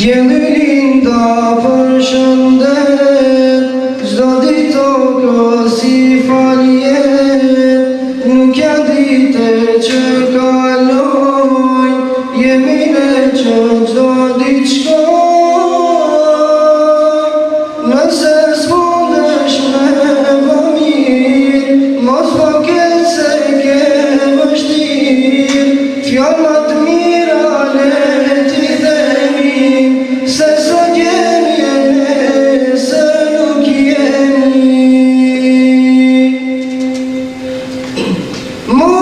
Gjenelinda përshëndet Move!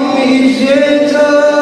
mi się czas.